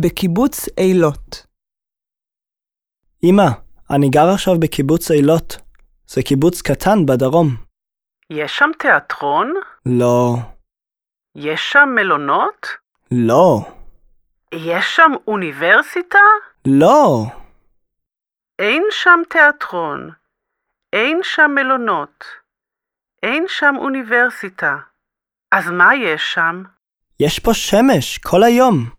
בקיבוץ אילות. אמא, אני גר עכשיו בקיבוץ אילות. זה קיבוץ קטן בדרום. יש שם תיאטרון? לא, יש שם מלונות? לא, יש שם אוניברסיטה? לא. אין שם תיאטרון. אין שם מלונות. אין שם אוניברסיטה. אז מה יש שם? יש פה שמש כל היום.